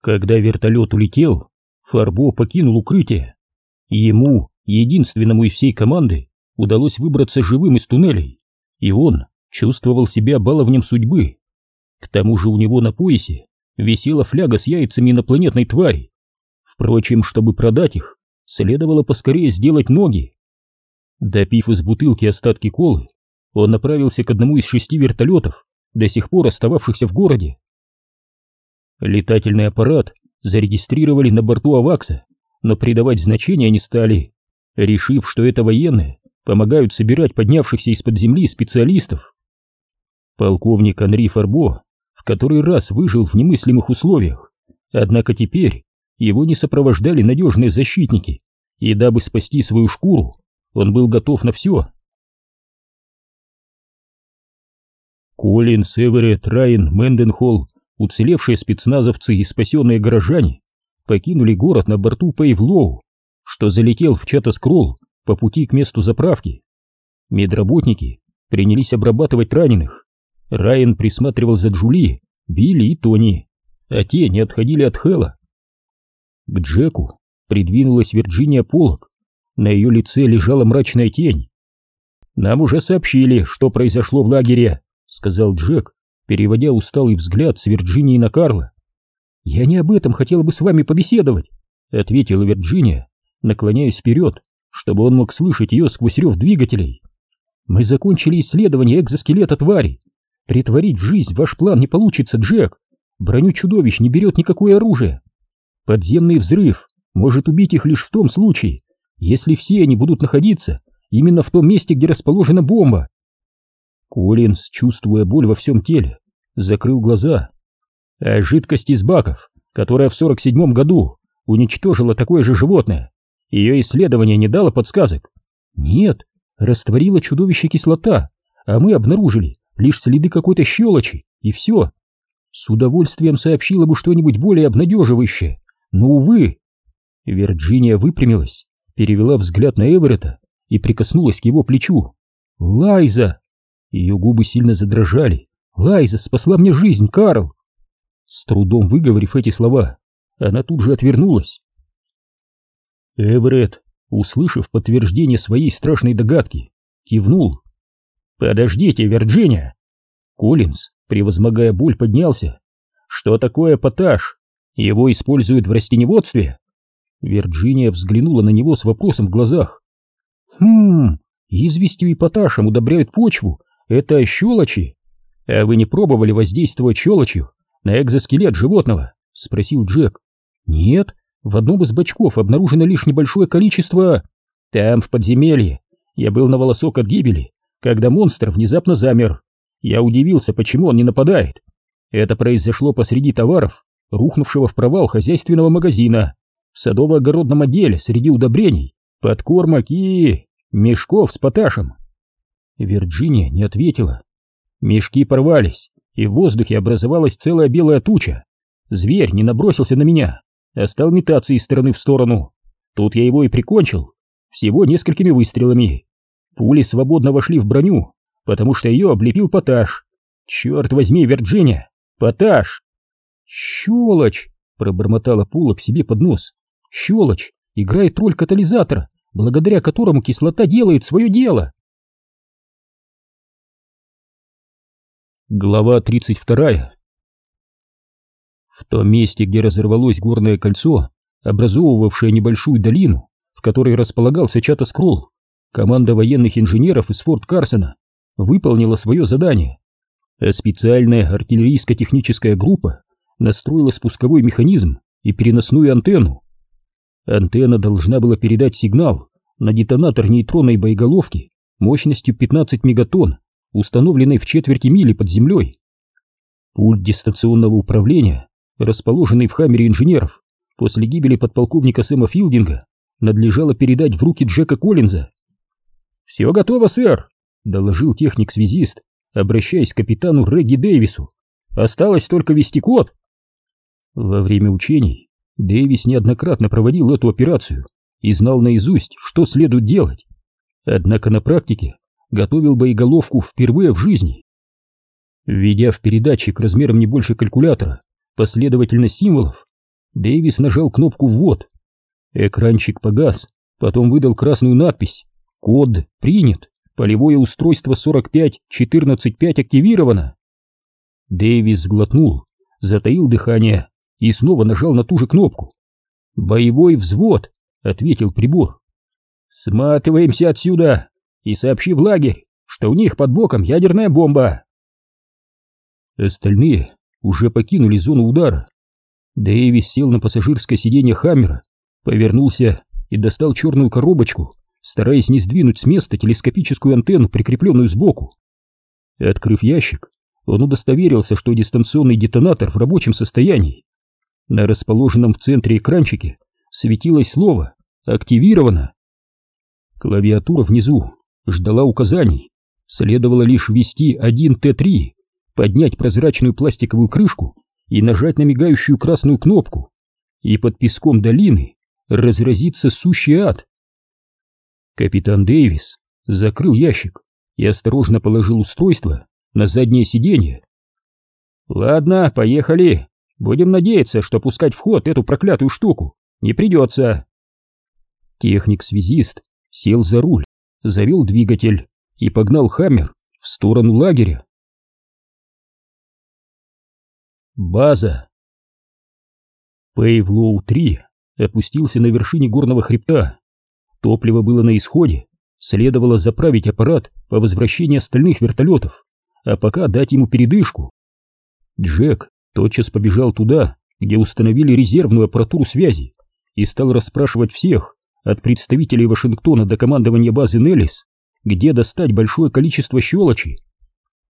Когда вертолет улетел, Фарбо покинул укрытие. Ему, единственному из всей команды, удалось выбраться живым из туннелей, и он чувствовал себя баловнем судьбы. К тому же у него на поясе висела фляга с яйцами инопланетной твари. Впрочем, чтобы продать их, следовало поскорее сделать ноги. Допив из бутылки остатки колы, он направился к одному из шести вертолетов, до сих пор остававшихся в городе. Летательный аппарат зарегистрировали на борту Авакса, но придавать значения не стали, решив, что это военные помогают собирать поднявшихся из-под земли специалистов. Полковник Анри Фарбо в который раз выжил в немыслимых условиях, однако теперь его не сопровождали надежные защитники, и дабы спасти свою шкуру, он был готов на все. Колин, Эверетт, Райан, Мэнденхолл, уцелевшие спецназовцы и спасенные горожане покинули город на борту Пейвлоу, что залетел в Чата-Скролл по пути к месту заправки. Медработники принялись обрабатывать раненых. Райан присматривал за Джули, Билли и Тони, а те не отходили от Хэла. К Джеку придвинулась Вирджиния Полок. На ее лице лежала мрачная тень. «Нам уже сообщили, что произошло в лагере», — сказал Джек, переводя усталый взгляд с Вирджинии на Карла. «Я не об этом хотела бы с вами побеседовать», — ответила Вирджиния, наклоняясь вперед, чтобы он мог слышать ее сквозь рев двигателей. «Мы закончили исследование экзоскелета твари. Притворить в жизнь ваш план не получится, Джек. Броню чудовищ не берет никакое оружие. Подземный взрыв может убить их лишь в том случае, если все они будут находиться именно в том месте, где расположена бомба. Коллинз, чувствуя боль во всем теле, закрыл глаза. А жидкость из баков, которая в 47-м году уничтожила такое же животное, ее исследование не дало подсказок? Нет, растворила чудовище кислота, а мы обнаружили лишь следы какой-то щелочи, и все. С удовольствием сообщила бы что-нибудь более обнадеживающее, но, увы. Вирджиния выпрямилась, перевела взгляд на Эверетта и прикоснулась к его плечу. «Лайза!» Ее губы сильно задрожали. «Лайза спасла мне жизнь, Карл!» С трудом выговорив эти слова, она тут же отвернулась. Эверетт, услышав подтверждение своей страшной догадки, кивнул. «Подождите, Вирджиния!» Коллинз, превозмогая боль, поднялся. «Что такое поташ? Его используют в растеневодстве?» Вирджиния взглянула на него с вопросом в глазах. «Хм, известью и поташем удобряют почву, это щелочи. А вы не пробовали воздействовать щелочью на экзоскелет животного? Спросил Джек. Нет, в одном из бачков обнаружено лишь небольшое количество... Там, в подземелье. Я был на волосок от гибели, когда монстр внезапно замер. Я удивился, почему он не нападает. Это произошло посреди товаров, рухнувшего в провал хозяйственного магазина, в садово-огородном отделе среди удобрений, подкормок и... мешков с поташем. Вирджиния не ответила. Мешки порвались, и в воздухе образовалась целая белая туча. Зверь не набросился на меня, а стал метаться из стороны в сторону. Тут я его и прикончил, всего несколькими выстрелами. Пули свободно вошли в броню, потому что ее облепил поташ. Черт возьми, Вирджиния, поташ! Щелочь! Пробормотала Пула к себе под нос. Щелочь играет роль катализатора, благодаря которому кислота делает свое дело. Глава 32 В том месте, где разорвалось горное кольцо, образовывавшее небольшую долину, в которой располагался Чата-Скролл, команда военных инженеров из Форт Карсона выполнила свое задание, а специальная артиллерийско-техническая группа настроила спусковой механизм и переносную антенну. Антенна должна была передать сигнал на детонатор нейтронной боеголовки мощностью 15 мегатонн установленной в четверти мили под землей. Пульт дистанционного управления, расположенный в хаммере инженеров, после гибели подполковника Сэма Филдинга, надлежало передать в руки Джека Коллинза. «Все готово, сэр», — доложил техник-связист, обращаясь к капитану Регги Дэвису. «Осталось только вести код». Во время учений Дэвис неоднократно проводил эту операцию и знал наизусть, что следует делать. Однако на практике готовил боеголовку впервые в жизни. Введя в передатчик размером не больше калькулятора последовательность символов, Дэвис нажал кнопку «Ввод». Экранчик погас, потом выдал красную надпись «Код принят, полевое устройство 45-14-5 активировано». Дэвис сглотнул, затаил дыхание и снова нажал на ту же кнопку. «Боевой взвод», — ответил прибор. «Сматываемся отсюда и сообщи в лагерь, что у них под боком ядерная бомба». Остальные уже покинули зону удара. Дэвис сел на пассажирское сиденье Хаммера, повернулся и достал черную коробочку, стараясь не сдвинуть с места телескопическую антенну, прикрепленную сбоку. Открыв ящик, он удостоверился, что дистанционный детонатор в рабочем состоянии. На расположенном в центре экранчике светилось слово «Активировано». Клавиатура внизу ждала указаний. Следовало лишь ввести 1Т3, поднять прозрачную пластиковую крышку и нажать на мигающую красную кнопку. И под песком долины разразится сущий ад. Капитан Дэвис закрыл ящик и осторожно положил устройство на заднее сиденье. «Ладно, поехали. Будем надеяться, что пускать в ход эту проклятую штуку не придется». Техник-связист сел за руль, завел двигатель и погнал Хаммер в сторону лагеря. База. Пейвлоу-3 опустился на вершине горного хребта. Топливо было на исходе, следовало заправить аппарат по возвращении остальных вертолетов, а пока дать ему передышку. Джек тотчас побежал туда, где установили резервную аппаратуру связи, и стал расспрашивать всех, от представителей Вашингтона до командования базы Неллис, где достать большое количество щелочи.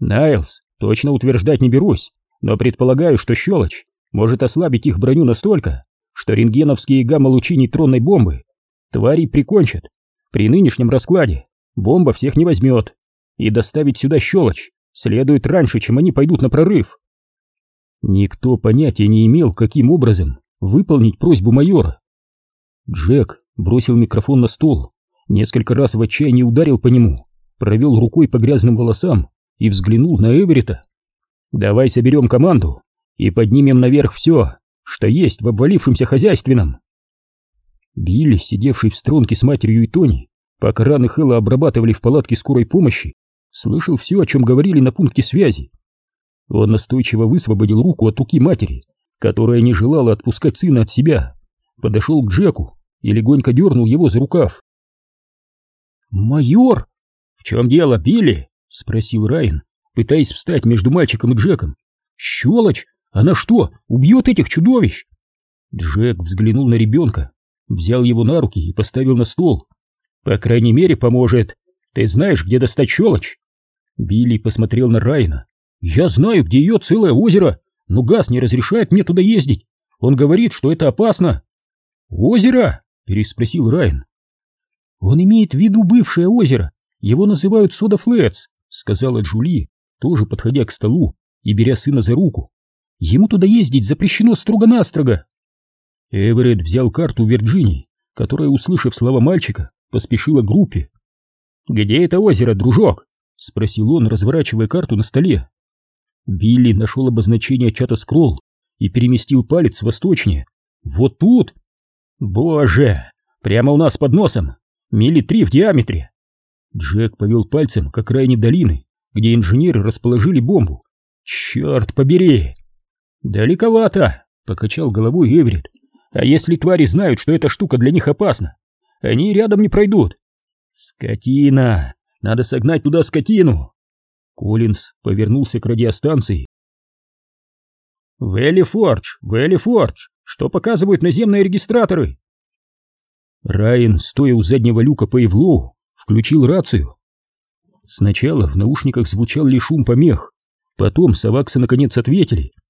Найлс, точно утверждать не берусь, но предполагаю, что щелочь может ослабить их броню настолько, что рентгеновские гамма-лучи нейтронной бомбы твари прикончат. При нынешнем раскладе бомба всех не возьмет, и доставить сюда щелочь следует раньше, чем они пойдут на прорыв. Никто понятия не имел, каким образом выполнить просьбу майора. Джек бросил микрофон на стол, несколько раз в отчаянии ударил по нему, провел рукой по грязным волосам и взглянул на Эверета. «Давай соберем команду и поднимем наверх все, что есть в обвалившемся хозяйственном. Билли, сидевший в струнке с матерью и Тони, пока раны Хэлла обрабатывали в палатке скорой помощи, слышал все, о чем говорили на пункте связи. Он настойчиво высвободил руку от руки матери, которая не желала отпускать сына от себя, подошел к Джеку и легонько дернул его за рукав. «Майор!» «В чем дело, Билли?» — спросил Райан, пытаясь встать между мальчиком и Джеком. «Щелочь! Она что, убьет этих чудовищ? Джек взглянул на ребенка, взял его на руки и поставил на стол. По крайней мере, поможет. Ты знаешь, где достать щелочь? Билли посмотрел на Райна. Я знаю, где ее целое озеро, но Газ не разрешает мне туда ездить. Он говорит, что это опасно. Озеро? Переспросил Райан. Он имеет в виду бывшее озеро. Его называют Сода Флетс, сказала Джули, тоже подходя к столу и беря сына за руку. Ему туда ездить запрещено строго-настрого. Эверетт взял карту Вирджинии, которая, услышав слова мальчика, поспешила к группе. «Где это озеро, дружок?» — спросил он, разворачивая карту на столе. Билли нашел обозначение чата скролл и переместил палец восточнее. «Вот тут!» «Боже! Прямо у нас под носом! Мили три в диаметре!» Джек повел пальцем к окраине долины, где инженеры расположили бомбу. «Черт побери! «Далековато», — покачал головой Эверетт. «А если твари знают, что эта штука для них опасна, они рядом не пройдут». «Скотина! Надо согнать туда скотину!» Коллинз повернулся к радиостанции. «Вэлли Фордж! Вэлли Фордж! Что показывают наземные регистраторы?» Райан, стоя у заднего люка по Эвлоу, включил рацию. Сначала в наушниках звучал лишь шум помех, потом Саваксы наконец ответили —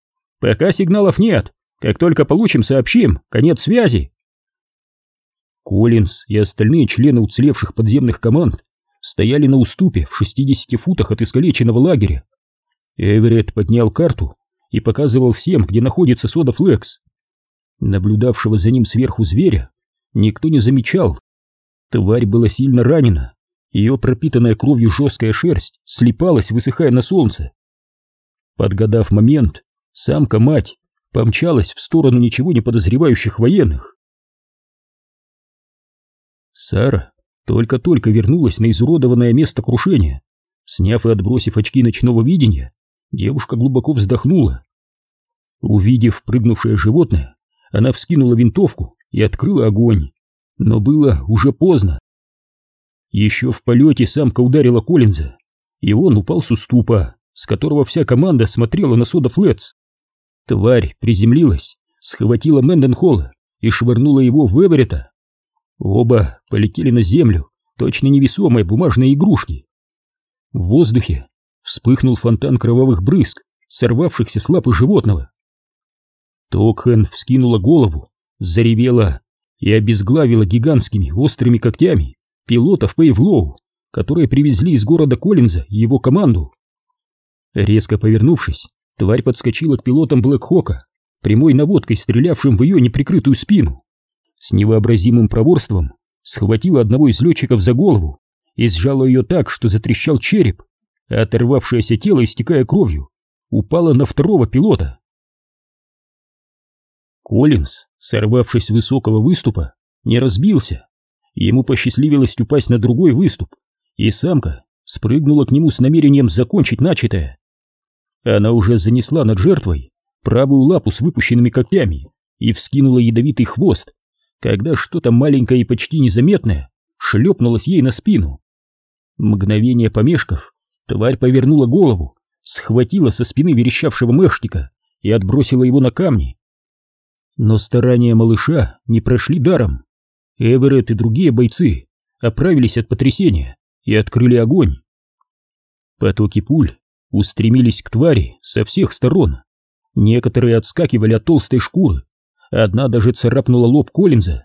Пока сигналов нет. Как только получим, сообщим. Конец связи. Коллинз и остальные члены уцелевших подземных команд стояли на уступе в 60 футах от искалеченного лагеря. Эверетт поднял карту и показывал всем, где находится Сода Флекс. Наблюдавшего за ним сверху зверя никто не замечал. Тварь была сильно ранена, ее пропитанная кровью жесткая шерсть слипалась, высыхая на солнце. Подгадав момент, Самка-мать помчалась в сторону ничего не подозревающих военных. Сара только-только вернулась на изуродованное место крушения. Сняв и отбросив очки ночного видения, девушка глубоко вздохнула. Увидев прыгнувшее животное, она вскинула винтовку и открыла огонь, но было уже поздно. Еще в полете самка ударила Коллинза, и он упал с уступа, с которого вся команда смотрела на Сода Флетс. Тварь приземлилась, схватила Мэнденхолла и швырнула его в Эверета. Оба полетели на землю, точно невесомые бумажные игрушки. В воздухе вспыхнул фонтан кровавых брызг, сорвавшихся с лапы животного. Токхен вскинула голову, заревела и обезглавила гигантскими острыми когтями пилотов Пейвлоу, которые привезли из города Коллинза его команду. Резко повернувшись, тварь подскочила к пилотам Блэкхока, прямой наводкой стрелявшим в ее неприкрытую спину. С невообразимым проворством схватила одного из летчиков за голову и сжала ее так, что затрещал череп, а оторвавшееся тело, истекая кровью, упало на второго пилота. Коллинз, сорвавшись с высокого выступа, не разбился. Ему посчастливилось упасть на другой выступ, и самка спрыгнула к нему с намерением закончить начатое. Она уже занесла над жертвой правую лапу с выпущенными когтями и вскинула ядовитый хвост, когда что-то маленькое и почти незаметное шлепнулось ей на спину. Мгновение помешков, тварь повернула голову, схватила со спины верещавшего мышника и отбросила его на камни. Но старания малыша не прошли даром. Эверетт и другие бойцы оправились от потрясения и открыли огонь. Потоки пуль устремились к твари со всех сторон. Некоторые отскакивали от толстой шкуры, одна даже царапнула лоб Коллинза,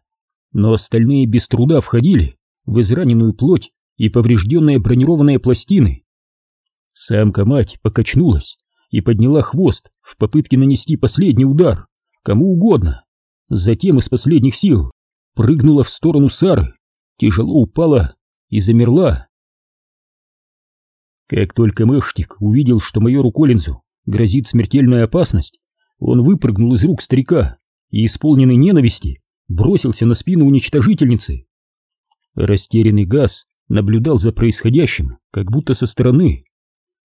но остальные без труда входили в израненную плоть и поврежденные бронированные пластины. Самка-мать покачнулась и подняла хвост в попытке нанести последний удар кому угодно. Затем из последних сил прыгнула в сторону Сары, тяжело упала и замерла. Как только Мэштик увидел, что майору Коллинзу грозит смертельная опасность, он выпрыгнул из рук старика и, исполненный ненависти, бросился на спину уничтожительницы. Растерянный газ наблюдал за происходящим, как будто со стороны.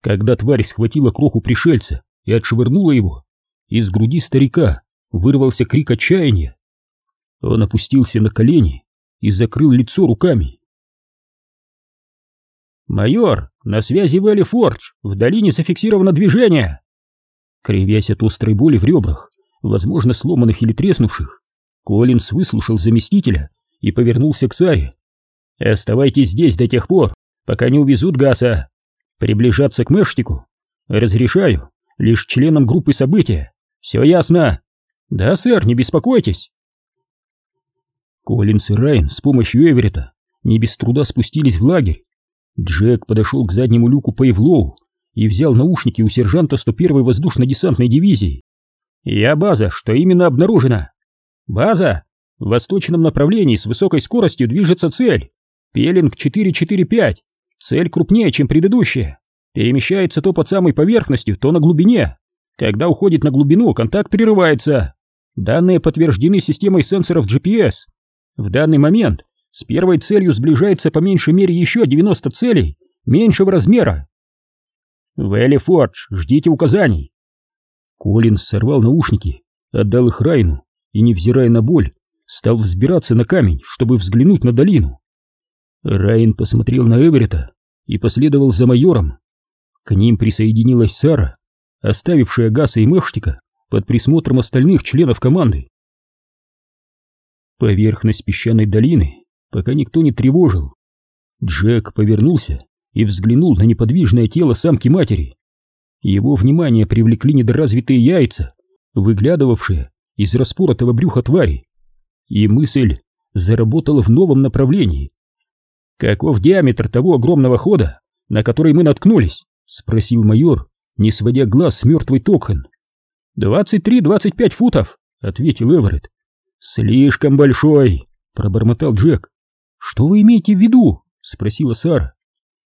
Когда тварь схватила кроху пришельца и отшвырнула его, из груди старика вырвался крик отчаяния. Он опустился на колени и закрыл лицо руками. «Майор, на связи Вэлли Фордж, в долине зафиксировано движение!» Кривясь от острой боли в ребрах, возможно, сломанных или треснувших, Коллинс выслушал заместителя и повернулся к Саре. «Оставайтесь здесь до тех пор, пока не увезут Гаса. Приближаться к Мэштику разрешаю лишь членам группы события. Все ясно?» «Да, сэр, не беспокойтесь!» Коллинс и Райан с помощью Эверета не без труда спустились в лагерь. Джек подошел к заднему люку Пейвлоу и взял наушники у сержанта 101-й воздушно-десантной дивизии. «Я база, что именно обнаружено?» «База! В восточном направлении с высокой скоростью движется цель. Пелинг 445. Цель крупнее, чем предыдущая. Перемещается то под самой поверхностью, то на глубине. Когда уходит на глубину, контакт прерывается. Данные подтверждены системой сенсоров GPS. В данный момент с первой целью сближается по меньшей мере еще 90 целей меньшего размера. Вэлли Фордж, ждите указаний. Коллинс сорвал наушники, отдал их Райну и, невзирая на боль, стал взбираться на камень, чтобы взглянуть на долину. Райн посмотрел на Эверета и последовал за майором. К ним присоединилась Сара, оставившая Гаса и Мехштика под присмотром остальных членов команды. Поверхность песчаной долины пока никто не тревожил. Джек повернулся и взглянул на неподвижное тело самки-матери. Его внимание привлекли недоразвитые яйца, выглядывавшие из распоротого брюха твари. И мысль заработала в новом направлении. «Каков диаметр того огромного хода, на который мы наткнулись?» — спросил майор, не сводя глаз с мертвой Токхен. «Двадцать три-двадцать пять футов», — ответил Эверетт. «Слишком большой», — пробормотал Джек. «Что вы имеете в виду?» — спросила Сара.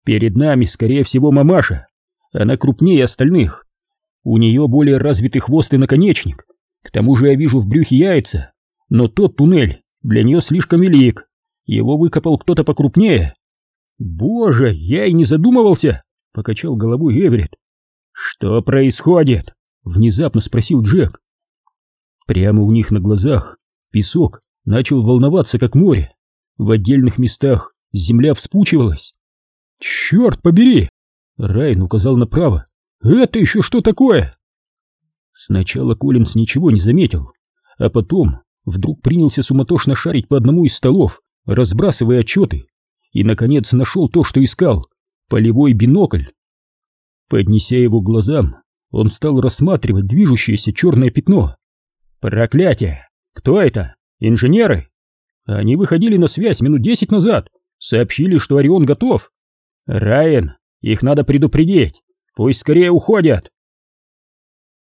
«Перед нами, скорее всего, мамаша. Она крупнее остальных. У нее более развитый хвост и наконечник, К тому же я вижу в брюхе яйца, но тот туннель для нее слишком велик. Его выкопал кто-то покрупнее. Боже, я и не задумывался, покачал головой Эверетт. Что происходит? Внезапно спросил Джек. Прямо у них на глазах песок начал волноваться, как море. В отдельных местах земля вспучивалась. «Черт побери!» Райан указал направо. «Это еще что такое?» Сначала Коллинс ничего не заметил, а потом вдруг принялся суматошно шарить по одному из столов, разбрасывая отчеты, и, наконец, нашел то, что искал — полевой бинокль. Поднеся его глазам, он стал рассматривать движущееся черное пятно. «Проклятие! Кто это? Инженеры?» Они выходили на связь минут десять назад, сообщили, что Орион готов. «Райан, их надо предупредить, пусть скорее уходят!»